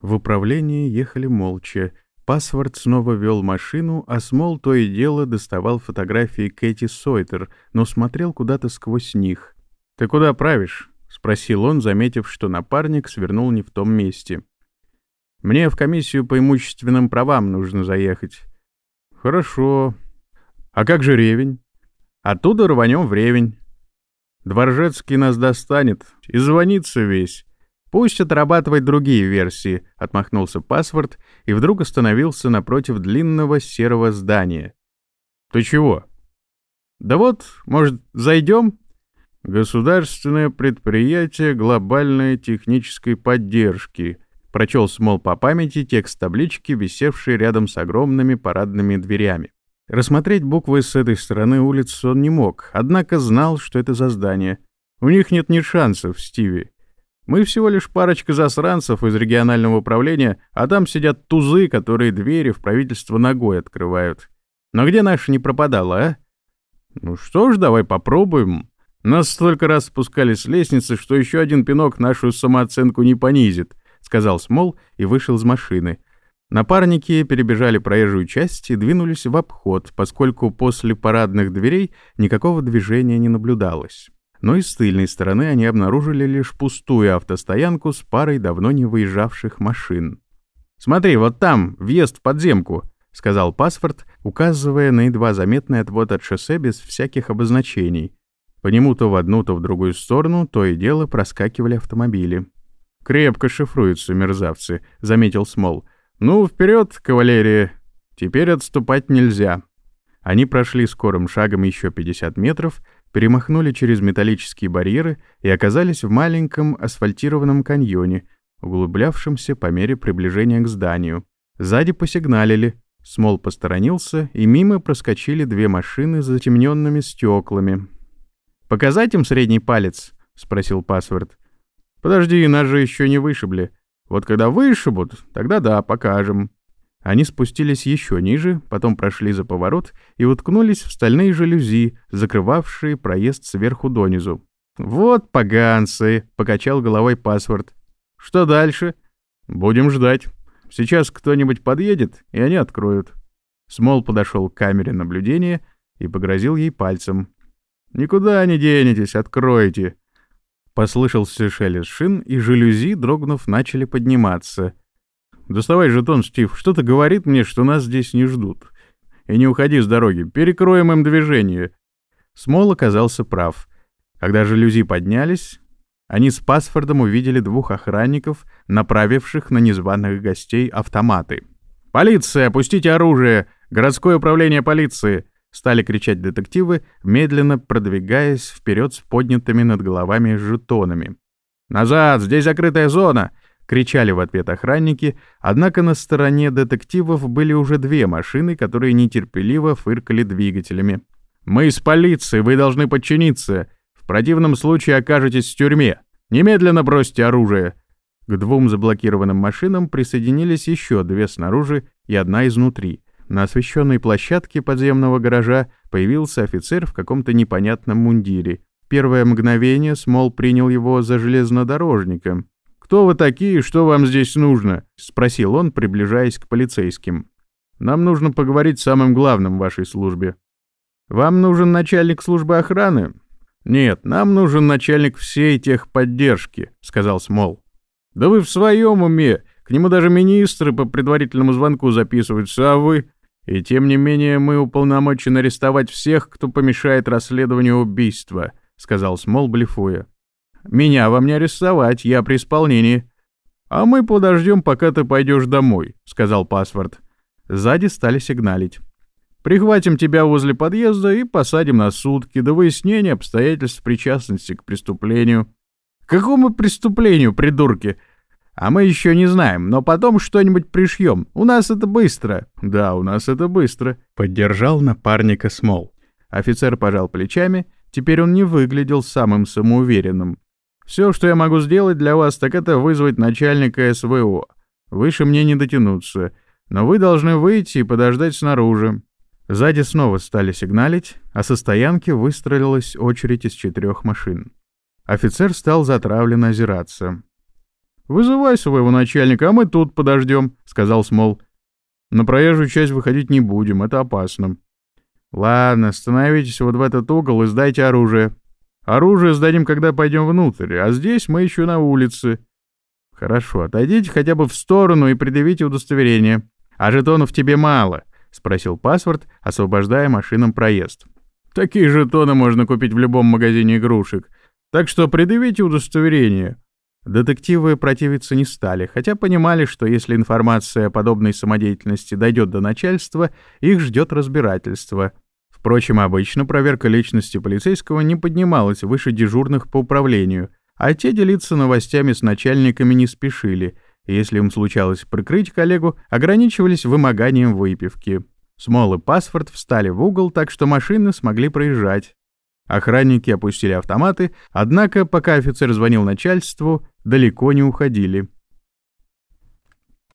В управлении ехали молча. Паспорт снова вел машину, а Смол то и дело доставал фотографии Кэти Сойтер, но смотрел куда-то сквозь них. «Ты куда правишь?» — спросил он, заметив, что напарник свернул не в том месте. «Мне в комиссию по имущественным правам нужно заехать». «Хорошо. А как же ревень?» «Оттуда рванем в ревень. Дворжецкий нас достанет и звонится весь. Пусть отрабатывает другие версии», — отмахнулся паспорт и вдруг остановился напротив длинного серого здания. «Ты чего?» «Да вот, может, зайдем?» «Государственное предприятие глобальной технической поддержки», — прочел Смол по памяти текст таблички, висевшей рядом с огромными парадными дверями. Рассмотреть буквы с этой стороны улицы он не мог, однако знал, что это за здание. У них нет ни шансов, Стиви. Мы всего лишь парочка засранцев из регионального управления, а там сидят тузы, которые двери в правительство ногой открывают. Но где наша не пропадала, а? Ну что ж, давай попробуем. Нас столько раз спускали с лестницы, что еще один пинок нашу самооценку не понизит, сказал Смол и вышел из машины. Напарники перебежали проезжую часть и двинулись в обход, поскольку после парадных дверей никакого движения не наблюдалось. Но и с тыльной стороны они обнаружили лишь пустую автостоянку с парой давно не выезжавших машин. «Смотри, вот там, въезд в подземку», — сказал паспорт, указывая на едва заметный отвод от шоссе без всяких обозначений. По нему то в одну, то в другую сторону, то и дело проскакивали автомобили. «Крепко шифруются мерзавцы», — заметил Смол. «Ну, вперед, кавалерия! Теперь отступать нельзя». Они прошли скорым шагом еще 50 метров, перемахнули через металлические барьеры и оказались в маленьком асфальтированном каньоне, углублявшемся по мере приближения к зданию. Сзади посигналили, Смол посторонился, и мимо проскочили две машины с затемненными стеклами. «Показать им средний палец?» — спросил паспорт. «Подожди, нас же еще не вышибли. Вот когда вышибут, тогда да, покажем». Они спустились еще ниже, потом прошли за поворот и уткнулись в стальные жалюзи, закрывавшие проезд сверху донизу. «Вот поганцы!» — покачал головой паспорт. «Что дальше?» «Будем ждать. Сейчас кто-нибудь подъедет, и они откроют». Смол подошел к камере наблюдения и погрозил ей пальцем. «Никуда не денетесь, откройте!» Послышался шелест шин, и жалюзи, дрогнув, начали подниматься. «Доставай жетон, Стив. Что-то говорит мне, что нас здесь не ждут. И не уходи с дороги. Перекроем им движение». Смол оказался прав. Когда жалюзи поднялись, они с Пасфордом увидели двух охранников, направивших на незваных гостей автоматы. «Полиция! Опустите оружие! Городское управление полиции!» Стали кричать детективы, медленно продвигаясь вперед с поднятыми над головами жетонами. «Назад! Здесь закрытая зона!» — кричали в ответ охранники, однако на стороне детективов были уже две машины, которые нетерпеливо фыркали двигателями. «Мы из полиции, вы должны подчиниться. В противном случае окажетесь в тюрьме. Немедленно бросьте оружие!» К двум заблокированным машинам присоединились еще две снаружи и одна изнутри — на освещенной площадке подземного гаража появился офицер в каком-то непонятном мундире. Первое мгновение Смол принял его за железнодорожника. «Кто вы такие, что вам здесь нужно?» — спросил он, приближаясь к полицейским. «Нам нужно поговорить с самым главным в вашей службе». «Вам нужен начальник службы охраны?» «Нет, нам нужен начальник всей техподдержки», — сказал Смол. «Да вы в своем уме! К нему даже министры по предварительному звонку записываются, а вы...» И тем не менее мы уполномочены арестовать всех, кто помешает расследованию убийства», — сказал Смол, блефуя. «Меня вам не арестовать, я при исполнении». «А мы подождем, пока ты пойдешь домой», — сказал паспорт. Сзади стали сигналить. «Прихватим тебя возле подъезда и посадим на сутки до выяснения обстоятельств причастности к преступлению». «Какому преступлению, придурки?» А мы еще не знаем, но потом что-нибудь пришьем. У нас это быстро». «Да, у нас это быстро», — поддержал напарника Смол. Офицер пожал плечами. Теперь он не выглядел самым самоуверенным. «Все, что я могу сделать для вас, так это вызвать начальника СВО. Выше мне не дотянуться. Но вы должны выйти и подождать снаружи». Сзади снова стали сигналить, а со стоянки выстроилась очередь из четырех машин. Офицер стал затравленно озираться. «Вызывай своего начальника, а мы тут подождем», — сказал Смол. «На проезжую часть выходить не будем, это опасно». «Ладно, становитесь вот в этот угол и сдайте оружие. Оружие сдадим, когда пойдем внутрь, а здесь мы еще на улице». «Хорошо, отойдите хотя бы в сторону и предъявите удостоверение. А жетонов тебе мало», — спросил паспорт, освобождая машинам проезд. «Такие жетоны можно купить в любом магазине игрушек. Так что предъявите удостоверение». Детективы противиться не стали, хотя понимали, что если информация о подобной самодеятельности дойдет до начальства, их ждет разбирательство. Впрочем, обычно проверка личности полицейского не поднималась выше дежурных по управлению, а те делиться новостями с начальниками не спешили, и если им случалось прикрыть коллегу, ограничивались вымоганием выпивки. Смол и Паспорт встали в угол, так что машины смогли проезжать. Охранники опустили автоматы, однако, пока офицер звонил начальству, далеко не уходили.